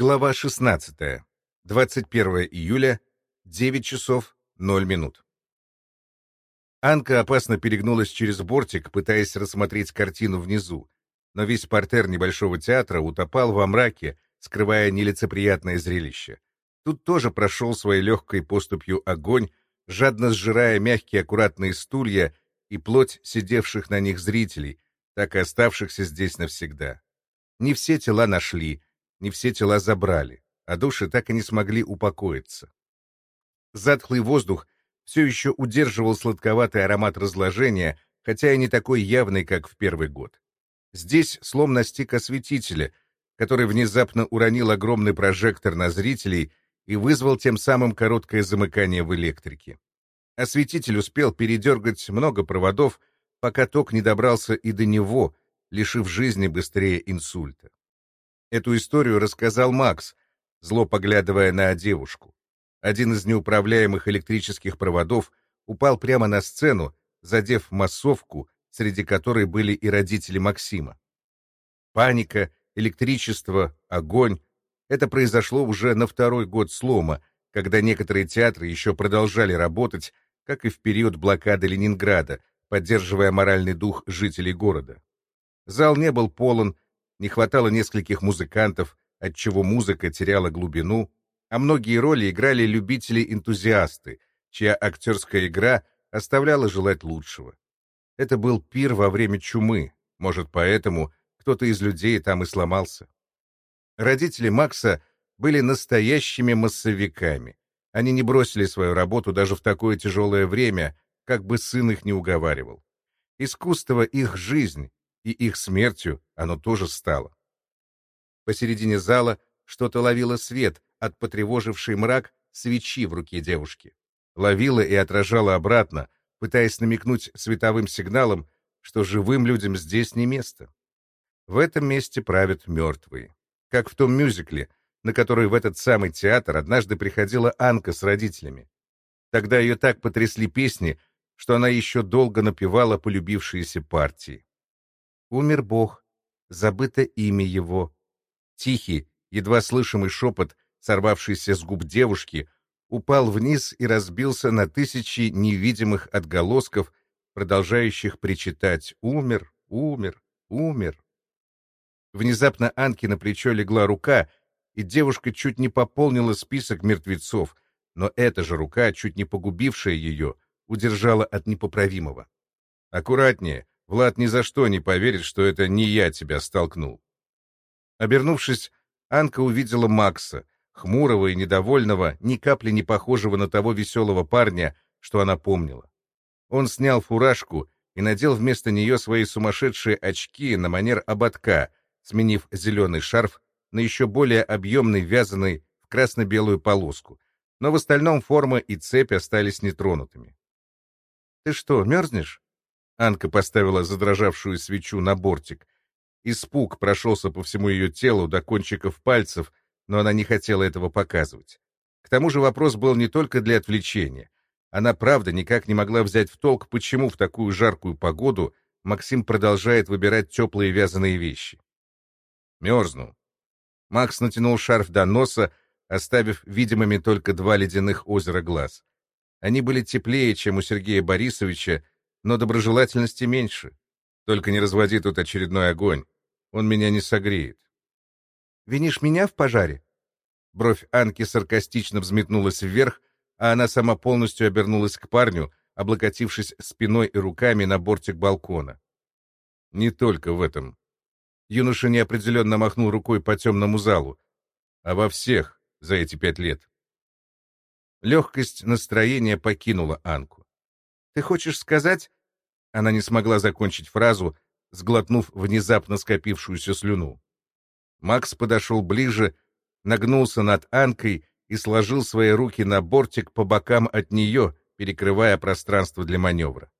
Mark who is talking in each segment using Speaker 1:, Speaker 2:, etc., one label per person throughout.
Speaker 1: Глава 16. 21 июля, 9 часов 0 минут. Анка опасно перегнулась через бортик, пытаясь рассмотреть картину внизу, но весь портер небольшого театра утопал во мраке, скрывая нелицеприятное зрелище. Тут тоже прошел своей легкой поступью огонь, жадно сжирая мягкие аккуратные стулья и плоть сидевших на них зрителей, так и оставшихся здесь навсегда. Не все тела нашли — не все тела забрали, а души так и не смогли упокоиться. Затхлый воздух все еще удерживал сладковатый аромат разложения, хотя и не такой явный, как в первый год. Здесь слом настиг осветителя, который внезапно уронил огромный прожектор на зрителей и вызвал тем самым короткое замыкание в электрике. Осветитель успел передергать много проводов, пока ток не добрался и до него, лишив жизни быстрее инсульта. Эту историю рассказал Макс, зло поглядывая на девушку. Один из неуправляемых электрических проводов упал прямо на сцену, задев массовку, среди которой были и родители Максима. Паника, электричество, огонь — это произошло уже на второй год слома, когда некоторые театры еще продолжали работать, как и в период блокады Ленинграда, поддерживая моральный дух жителей города. Зал не был полон, не хватало нескольких музыкантов, отчего музыка теряла глубину, а многие роли играли любители-энтузиасты, чья актерская игра оставляла желать лучшего. Это был пир во время чумы, может, поэтому кто-то из людей там и сломался. Родители Макса были настоящими массовиками. Они не бросили свою работу даже в такое тяжелое время, как бы сын их не уговаривал. Искусство — их жизнь, и их смертью оно тоже стало. Посередине зала что-то ловило свет от потревожившей мрак свечи в руке девушки. Ловило и отражало обратно, пытаясь намекнуть световым сигналом, что живым людям здесь не место. В этом месте правят мертвые. Как в том мюзикле, на который в этот самый театр однажды приходила Анка с родителями. Тогда ее так потрясли песни, что она еще долго напевала полюбившиеся партии. Умер Бог, забыто имя его. Тихий, едва слышимый шепот, сорвавшийся с губ девушки, упал вниз и разбился на тысячи невидимых отголосков, продолжающих причитать «Умер, умер, умер». Внезапно Анке на плечо легла рука, и девушка чуть не пополнила список мертвецов, но эта же рука, чуть не погубившая ее, удержала от непоправимого. «Аккуратнее!» Влад ни за что не поверит, что это не я тебя столкнул. Обернувшись, Анка увидела Макса, хмурого и недовольного, ни капли не похожего на того веселого парня, что она помнила. Он снял фуражку и надел вместо нее свои сумасшедшие очки на манер ободка, сменив зеленый шарф на еще более объемный, вязаный в красно-белую полоску, но в остальном форма и цепь остались нетронутыми. — Ты что, мерзнешь? Анка поставила задрожавшую свечу на бортик. Испуг прошелся по всему ее телу до кончиков пальцев, но она не хотела этого показывать. К тому же вопрос был не только для отвлечения. Она правда никак не могла взять в толк, почему в такую жаркую погоду Максим продолжает выбирать теплые вязаные вещи. Мерзну. Макс натянул шарф до носа, оставив видимыми только два ледяных озера глаз. Они были теплее, чем у Сергея Борисовича, но доброжелательности меньше. Только не разводи тут очередной огонь. Он меня не согреет. «Винишь меня в пожаре?» Бровь Анки саркастично взметнулась вверх, а она сама полностью обернулась к парню, облокотившись спиной и руками на бортик балкона. «Не только в этом». Юноша неопределенно махнул рукой по темному залу, а во всех за эти пять лет. Легкость настроения покинула Анку. Ты хочешь сказать...» Она не смогла закончить фразу, сглотнув внезапно скопившуюся слюну. Макс подошел ближе, нагнулся над Анкой и сложил свои руки на бортик по бокам от нее, перекрывая пространство для маневра.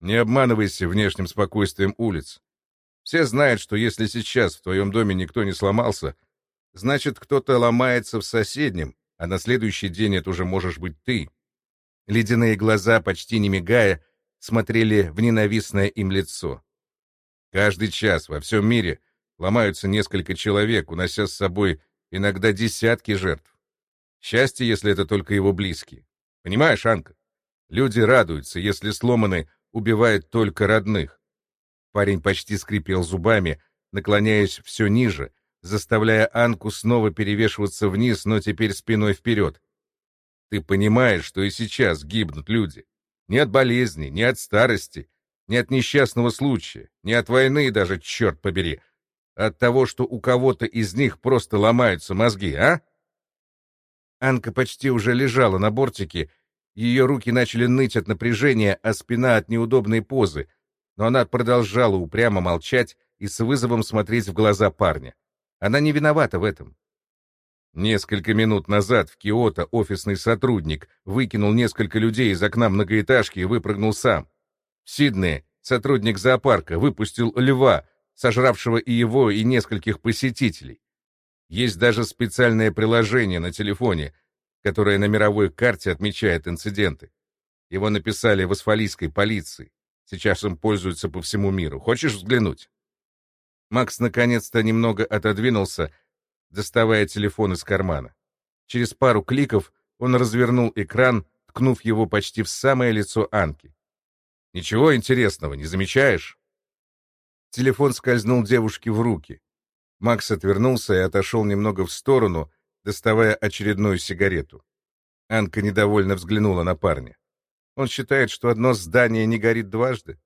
Speaker 1: «Не обманывайся внешним спокойствием улиц. Все знают, что если сейчас в твоем доме никто не сломался, значит, кто-то ломается в соседнем, а на следующий день это уже можешь быть ты. Ледяные глаза, почти не мигая, смотрели в ненавистное им лицо. Каждый час во всем мире ломаются несколько человек, унося с собой иногда десятки жертв. Счастье, если это только его близкие. Понимаешь, Анка? Люди радуются, если сломаны убивают только родных. Парень почти скрипел зубами, наклоняясь все ниже, заставляя Анку снова перевешиваться вниз, но теперь спиной вперед. Ты понимаешь, что и сейчас гибнут люди. Не от болезни, не от старости, не от несчастного случая, не от войны даже, черт побери, от того, что у кого-то из них просто ломаются мозги, а? Анка почти уже лежала на бортике, ее руки начали ныть от напряжения, а спина от неудобной позы, но она продолжала упрямо молчать и с вызовом смотреть в глаза парня. Она не виновата в этом. Несколько минут назад в Киото офисный сотрудник выкинул несколько людей из окна многоэтажки и выпрыгнул сам. В Сиднее сотрудник зоопарка выпустил льва, сожравшего и его, и нескольких посетителей. Есть даже специальное приложение на телефоне, которое на мировой карте отмечает инциденты. Его написали в асфалийской полиции. Сейчас им пользуются по всему миру. Хочешь взглянуть? Макс наконец-то немного отодвинулся, доставая телефон из кармана. Через пару кликов он развернул экран, ткнув его почти в самое лицо Анки. «Ничего интересного, не замечаешь?» Телефон скользнул девушке в руки. Макс отвернулся и отошел немного в сторону, доставая очередную сигарету. Анка недовольно взглянула на парня. Он считает, что одно здание не горит дважды.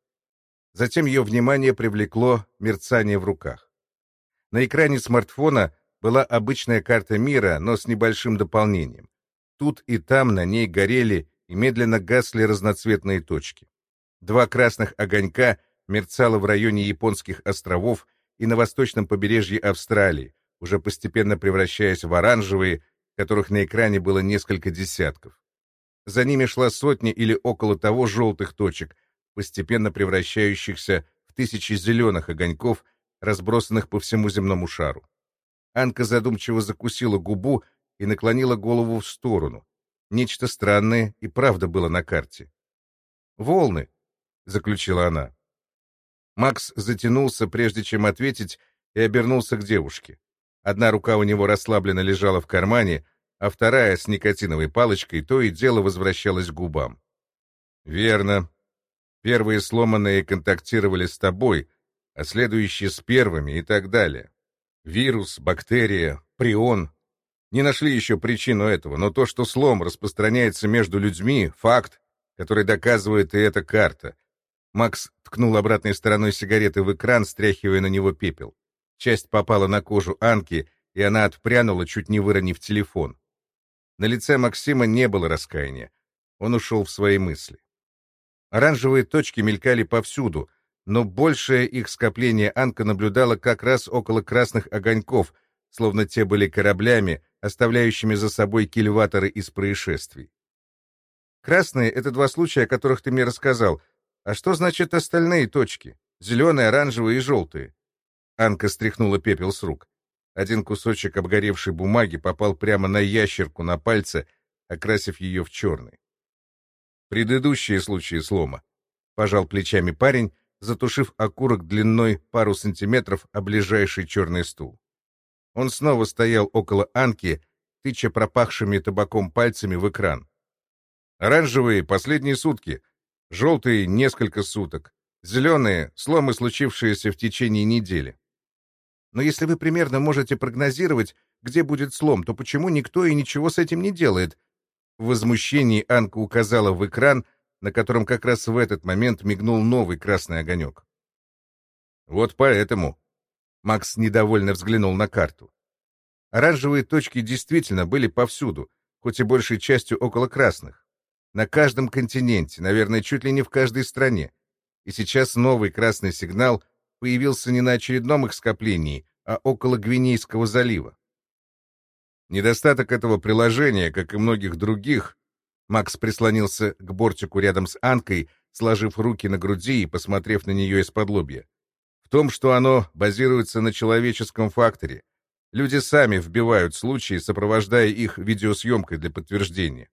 Speaker 1: Затем ее внимание привлекло мерцание в руках. На экране смартфона была обычная карта мира, но с небольшим дополнением. Тут и там на ней горели и медленно гасли разноцветные точки. Два красных огонька мерцало в районе японских островов и на восточном побережье Австралии, уже постепенно превращаясь в оранжевые, которых на экране было несколько десятков. За ними шла сотня или около того желтых точек, постепенно превращающихся в тысячи зеленых огоньков, разбросанных по всему земному шару. Анка задумчиво закусила губу и наклонила голову в сторону. Нечто странное и правда было на карте. «Волны», — заключила она. Макс затянулся, прежде чем ответить, и обернулся к девушке. Одна рука у него расслабленно лежала в кармане, а вторая с никотиновой палочкой то и дело возвращалась к губам. «Верно. Первые сломанные контактировали с тобой, а следующие с первыми и так далее. Вирус, бактерия, прион. Не нашли еще причину этого, но то, что слом распространяется между людьми, факт, который доказывает и эта карта. Макс ткнул обратной стороной сигареты в экран, стряхивая на него пепел. Часть попала на кожу Анки, и она отпрянула, чуть не выронив телефон. На лице Максима не было раскаяния. Он ушел в свои мысли. Оранжевые точки мелькали повсюду, но большее их скопление Анка наблюдала как раз около красных огоньков, словно те были кораблями, оставляющими за собой кильваторы из происшествий. «Красные — это два случая, о которых ты мне рассказал. А что значит остальные точки? Зеленые, оранжевые и желтые?» Анка стряхнула пепел с рук. Один кусочек обгоревшей бумаги попал прямо на ящерку на пальце, окрасив ее в черный. Предыдущие случаи слома. Пожал плечами парень, затушив окурок длиной пару сантиметров о ближайший черный стул. Он снова стоял около Анки, тыча пропахшими табаком пальцами в экран. Оранжевые — последние сутки, желтые — несколько суток, зеленые — сломы, случившиеся в течение недели. Но если вы примерно можете прогнозировать, где будет слом, то почему никто и ничего с этим не делает? В возмущении Анка указала в экран, на котором как раз в этот момент мигнул новый красный огонек. Вот поэтому. Макс недовольно взглянул на карту. Оранжевые точки действительно были повсюду, хоть и большей частью около красных. На каждом континенте, наверное, чуть ли не в каждой стране. И сейчас новый красный сигнал появился не на очередном их скоплении, а около Гвинейского залива. Недостаток этого приложения, как и многих других, Макс прислонился к бортику рядом с Анкой, сложив руки на груди и посмотрев на нее из-под лобья. В том, что оно базируется на человеческом факторе. Люди сами вбивают случаи, сопровождая их видеосъемкой для подтверждения.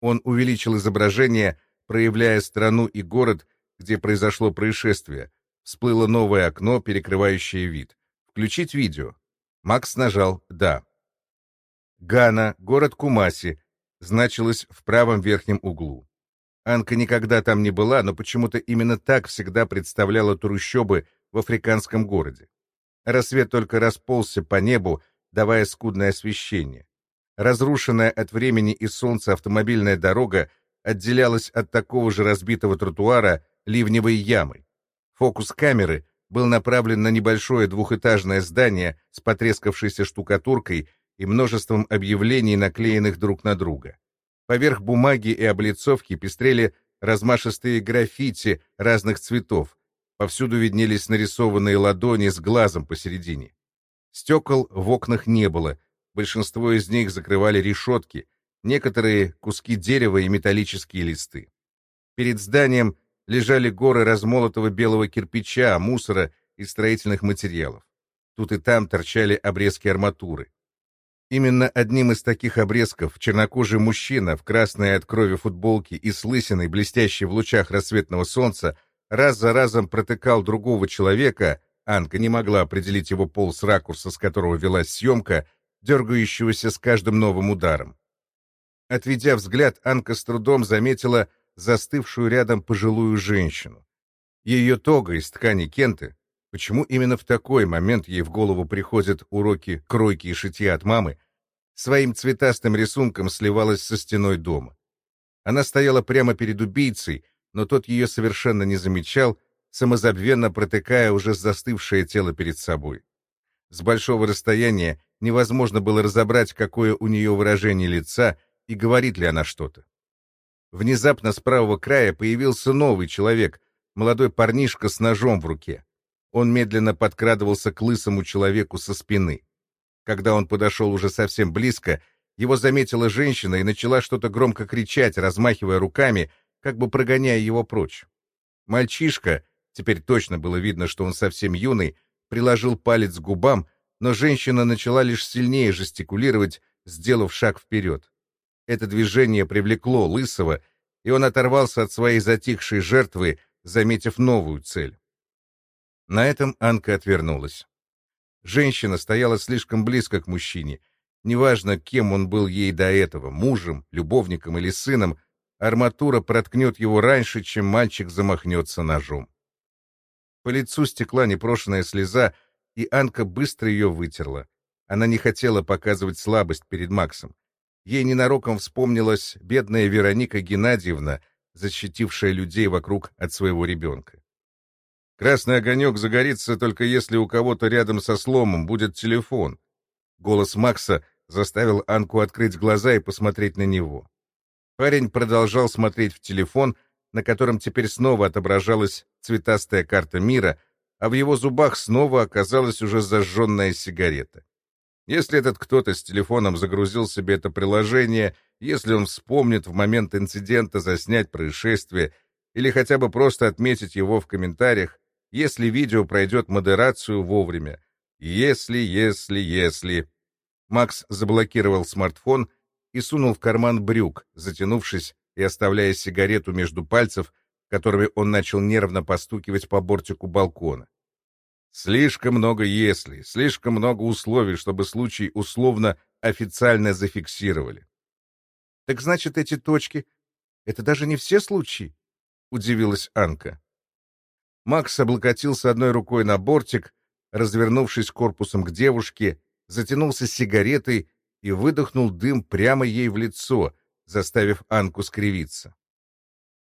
Speaker 1: Он увеличил изображение, проявляя страну и город, где произошло происшествие, Всплыло новое окно, перекрывающее вид. «Включить видео». Макс нажал «Да». Гана, город Кумаси, значилось в правом верхнем углу. Анка никогда там не была, но почему-то именно так всегда представляла трущобы в африканском городе. Рассвет только расползся по небу, давая скудное освещение. Разрушенная от времени и солнца автомобильная дорога отделялась от такого же разбитого тротуара ливневой ямой. Фокус камеры был направлен на небольшое двухэтажное здание с потрескавшейся штукатуркой и множеством объявлений, наклеенных друг на друга. Поверх бумаги и облицовки пестрели размашистые граффити разных цветов. Повсюду виднелись нарисованные ладони с глазом посередине. Стекол в окнах не было, большинство из них закрывали решетки, некоторые — куски дерева и металлические листы. Перед зданием лежали горы размолотого белого кирпича, мусора и строительных материалов. Тут и там торчали обрезки арматуры. Именно одним из таких обрезков чернокожий мужчина в красной от крови футболке и с лысиной, блестящей в лучах рассветного солнца, раз за разом протыкал другого человека, Анка не могла определить его пол с ракурса, с которого велась съемка, дергающегося с каждым новым ударом. Отведя взгляд, Анка с трудом заметила застывшую рядом пожилую женщину. Ее тога из ткани кенты Почему именно в такой момент ей в голову приходят уроки кройки и шитья от мамы, своим цветастым рисунком сливалась со стеной дома. Она стояла прямо перед убийцей, но тот ее совершенно не замечал, самозабвенно протыкая уже застывшее тело перед собой. С большого расстояния невозможно было разобрать, какое у нее выражение лица и говорит ли она что-то. Внезапно с правого края появился новый человек, молодой парнишка с ножом в руке. Он медленно подкрадывался к лысому человеку со спины. Когда он подошел уже совсем близко, его заметила женщина и начала что-то громко кричать, размахивая руками, как бы прогоняя его прочь. Мальчишка, теперь точно было видно, что он совсем юный, приложил палец к губам, но женщина начала лишь сильнее жестикулировать, сделав шаг вперед. Это движение привлекло Лысого, и он оторвался от своей затихшей жертвы, заметив новую цель. На этом Анка отвернулась. Женщина стояла слишком близко к мужчине. Неважно, кем он был ей до этого, мужем, любовником или сыном, арматура проткнет его раньше, чем мальчик замахнется ножом. По лицу стекла непрошенная слеза, и Анка быстро ее вытерла. Она не хотела показывать слабость перед Максом. Ей ненароком вспомнилась бедная Вероника Геннадьевна, защитившая людей вокруг от своего ребенка. Красный огонек загорится только если у кого-то рядом со сломом будет телефон. Голос Макса заставил Анку открыть глаза и посмотреть на него. Парень продолжал смотреть в телефон, на котором теперь снова отображалась цветастая карта мира, а в его зубах снова оказалась уже зажженная сигарета. Если этот кто-то с телефоном загрузил себе это приложение, если он вспомнит в момент инцидента заснять происшествие или хотя бы просто отметить его в комментариях, если видео пройдет модерацию вовремя. Если, если, если... Макс заблокировал смартфон и сунул в карман брюк, затянувшись и оставляя сигарету между пальцев, которыми он начал нервно постукивать по бортику балкона. Слишком много «если», слишком много условий, чтобы случай условно официально зафиксировали. «Так значит, эти точки — это даже не все случаи?» — удивилась Анка. Макс облокотился одной рукой на бортик, развернувшись корпусом к девушке, затянулся сигаретой и выдохнул дым прямо ей в лицо, заставив Анку скривиться.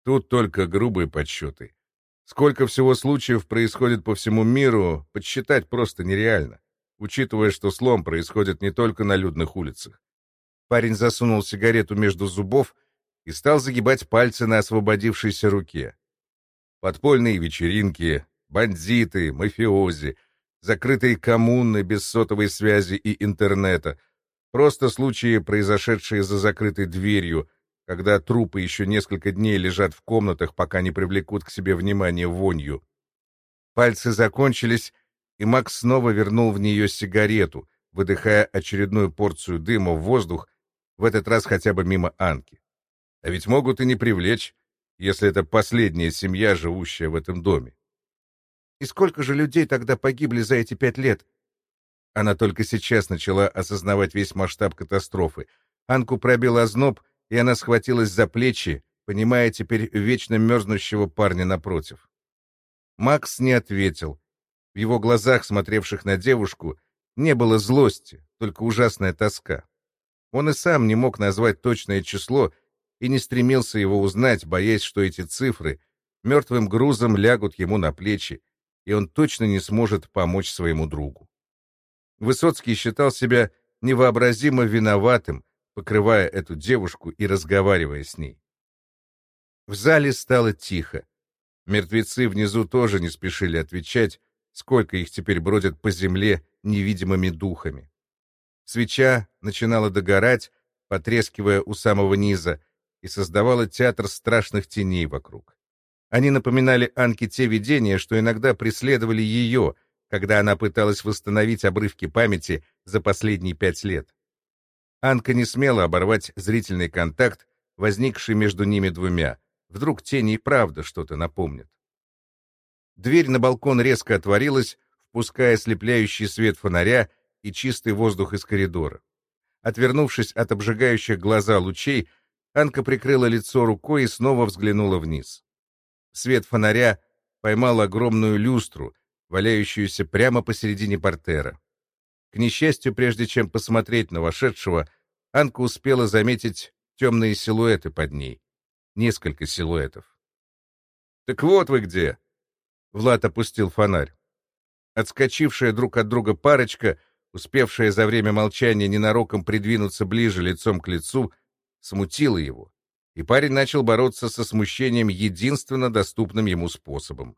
Speaker 1: Тут только грубые подсчеты. Сколько всего случаев происходит по всему миру, подсчитать просто нереально, учитывая, что слом происходит не только на людных улицах. Парень засунул сигарету между зубов и стал загибать пальцы на освободившейся руке подпольные вечеринки, бандиты, мафиози, закрытые коммуны без сотовой связи и интернета, просто случаи, произошедшие за закрытой дверью, когда трупы еще несколько дней лежат в комнатах, пока не привлекут к себе внимание вонью. Пальцы закончились, и Макс снова вернул в нее сигарету, выдыхая очередную порцию дыма в воздух, в этот раз хотя бы мимо Анки. А ведь могут и не привлечь, если это последняя семья, живущая в этом доме. И сколько же людей тогда погибли за эти пять лет? Она только сейчас начала осознавать весь масштаб катастрофы. Анку пробил озноб, и она схватилась за плечи, понимая теперь вечно мерзнущего парня напротив. Макс не ответил. В его глазах, смотревших на девушку, не было злости, только ужасная тоска. Он и сам не мог назвать точное число и не стремился его узнать, боясь, что эти цифры мертвым грузом лягут ему на плечи, и он точно не сможет помочь своему другу. Высоцкий считал себя невообразимо виноватым, покрывая эту девушку и разговаривая с ней. В зале стало тихо. Мертвецы внизу тоже не спешили отвечать, сколько их теперь бродят по земле невидимыми духами. Свеча начинала догорать, потрескивая у самого низа, и создавала театр страшных теней вокруг. Они напоминали Анке те видения, что иногда преследовали ее, когда она пыталась восстановить обрывки памяти за последние пять лет. Анка не смела оборвать зрительный контакт, возникший между ними двумя. Вдруг тени и правда что-то напомнят. Дверь на балкон резко отворилась, впуская ослепляющий свет фонаря и чистый воздух из коридора. Отвернувшись от обжигающих глаза лучей, Анка прикрыла лицо рукой и снова взглянула вниз. Свет фонаря поймал огромную люстру, валяющуюся прямо посередине портера. К несчастью, прежде чем посмотреть на вошедшего, Анка успела заметить темные силуэты под ней. Несколько силуэтов. «Так вот вы где!» Влад опустил фонарь. Отскочившая друг от друга парочка, успевшая за время молчания ненароком придвинуться ближе лицом к лицу, смутило его, и парень начал бороться со смущением единственно доступным ему способом.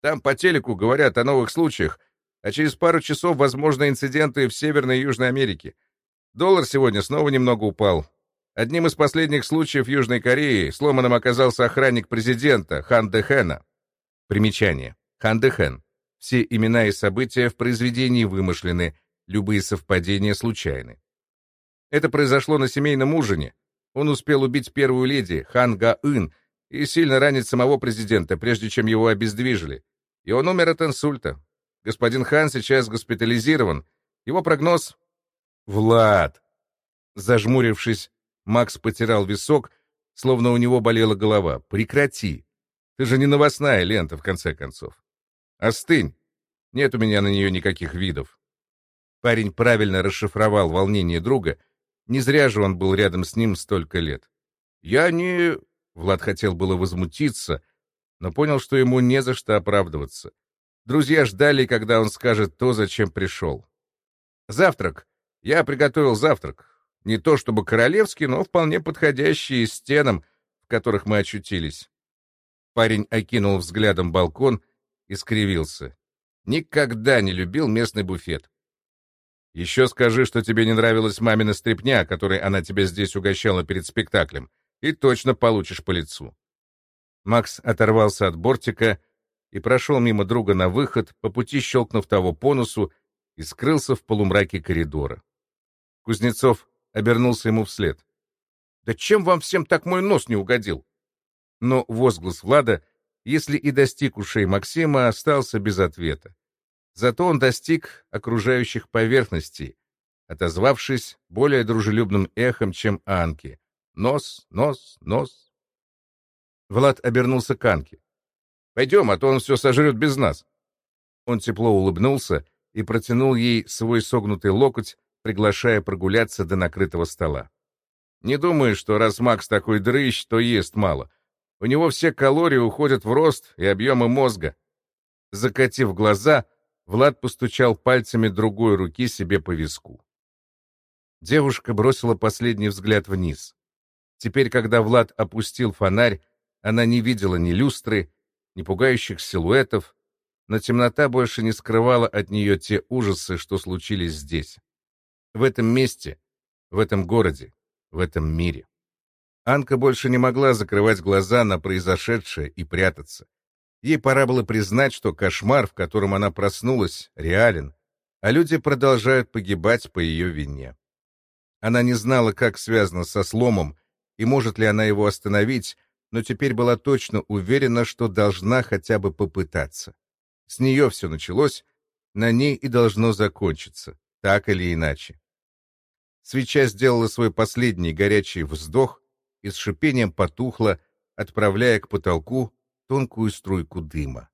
Speaker 1: Там по телеку говорят о новых случаях, а через пару часов возможны инциденты в Северной и Южной Америке. Доллар сегодня снова немного упал. Одним из последних случаев в Южной Корее сломанным оказался охранник президента Хан Дэхэна. Примечание. Хан Дэхэн. Все имена и события в произведении вымышлены, любые совпадения случайны. Это произошло на семейном ужине. Он успел убить первую леди, Хан Га-ын, и сильно ранить самого президента, прежде чем его обездвижили. И он умер от инсульта. Господин Хан сейчас госпитализирован. Его прогноз... Влад! Зажмурившись, Макс потирал висок, словно у него болела голова. Прекрати! Ты же не новостная лента, в конце концов. Остынь! Нет у меня на нее никаких видов. Парень правильно расшифровал волнение друга не зря же он был рядом с ним столько лет. «Я не...» Влад хотел было возмутиться, но понял, что ему не за что оправдываться. Друзья ждали, когда он скажет то, зачем пришел. «Завтрак. Я приготовил завтрак. Не то чтобы королевский, но вполне подходящий стенам, в которых мы очутились». Парень окинул взглядом балкон и скривился. Никогда не любил местный буфет. Еще скажи, что тебе не нравилась мамина стряпня, которой она тебя здесь угощала перед спектаклем, и точно получишь по лицу. Макс оторвался от бортика и прошел мимо друга на выход, по пути щелкнув того по носу, и скрылся в полумраке коридора. Кузнецов обернулся ему вслед. «Да чем вам всем так мой нос не угодил?» Но возглас Влада, если и достиг ушей Максима, остался без ответа. Зато он достиг окружающих поверхностей, отозвавшись более дружелюбным эхом, чем Анки. Нос, нос, нос. Влад обернулся к Анке. «Пойдем, а то он все сожрет без нас». Он тепло улыбнулся и протянул ей свой согнутый локоть, приглашая прогуляться до накрытого стола. «Не думаю, что раз Макс такой дрыщ, то ест мало. У него все калории уходят в рост и объемы мозга». Закатив глаза, Влад постучал пальцами другой руки себе по виску. Девушка бросила последний взгляд вниз. Теперь, когда Влад опустил фонарь, она не видела ни люстры, ни пугающих силуэтов, но темнота больше не скрывала от нее те ужасы, что случились здесь. В этом месте, в этом городе, в этом мире. Анка больше не могла закрывать глаза на произошедшее и прятаться. Ей пора было признать, что кошмар, в котором она проснулась, реален, а люди продолжают погибать по ее вине. Она не знала, как связано со сломом и может ли она его остановить, но теперь была точно уверена, что должна хотя бы попытаться. С нее все началось, на ней и должно закончиться, так или иначе. Свеча сделала свой последний горячий вздох и с шипением потухла, отправляя к потолку тонкую струйку дыма.